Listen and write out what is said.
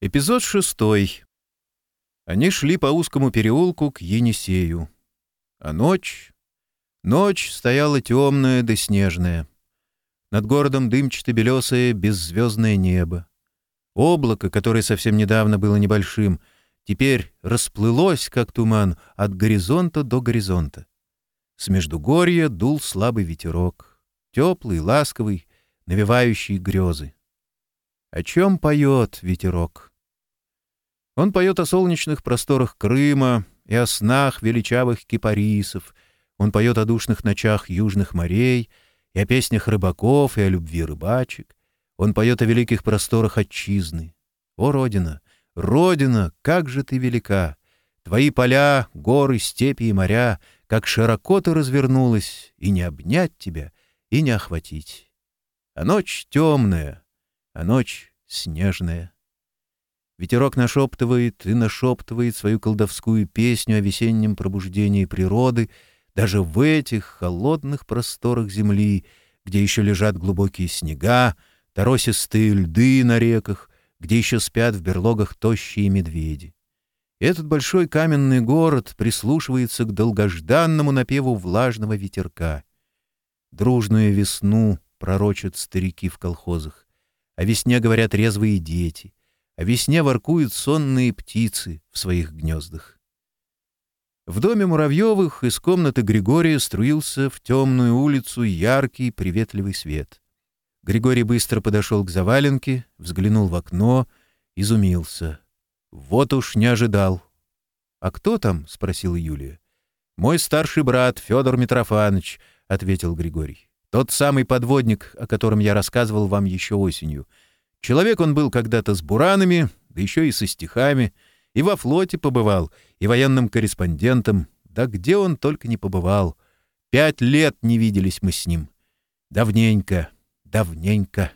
Эпизод шестой. Они шли по узкому переулку к Енисею. А ночь... Ночь стояла темная да снежная. Над городом дымчато-белесое беззвездное небо. Облако, которое совсем недавно было небольшим, теперь расплылось, как туман, от горизонта до горизонта. С междугорья дул слабый ветерок, теплый, ласковый, навевающий грезы. О чем поет ветерок? Он поет о солнечных просторах Крыма и о снах величавых кипарисов. Он поет о душных ночах южных морей и о песнях рыбаков и о любви рыбачек. Он поет о великих просторах отчизны. О, Родина! Родина! Как же ты велика! Твои поля, горы, степи и моря, как широко ты развернулась, и не обнять тебя, и не охватить. А ночь темная, а ночь снежная. Ветерок нашептывает и нашептывает свою колдовскую песню о весеннем пробуждении природы даже в этих холодных просторах земли, где еще лежат глубокие снега, торосистые льды на реках, где еще спят в берлогах тощие медведи. Этот большой каменный город прислушивается к долгожданному напеву влажного ветерка. Дружную весну пророчат старики в колхозах. О весне говорят резвые дети. А весне воркуют сонные птицы в своих гнездах. В доме Муравьевых из комнаты Григория струился в темную улицу яркий приветливый свет. Григорий быстро подошел к заваленке, взглянул в окно, изумился. «Вот уж не ожидал!» «А кто там?» — спросила Юлия. «Мой старший брат Федор Митрофанович», — ответил Григорий. «Тот самый подводник, о котором я рассказывал вам еще осенью. Человек он был когда-то с буранами, да еще и со стихами, и во флоте побывал, и военным корреспондентом, да где он только не побывал. Пять лет не виделись мы с ним. Давненько, давненько.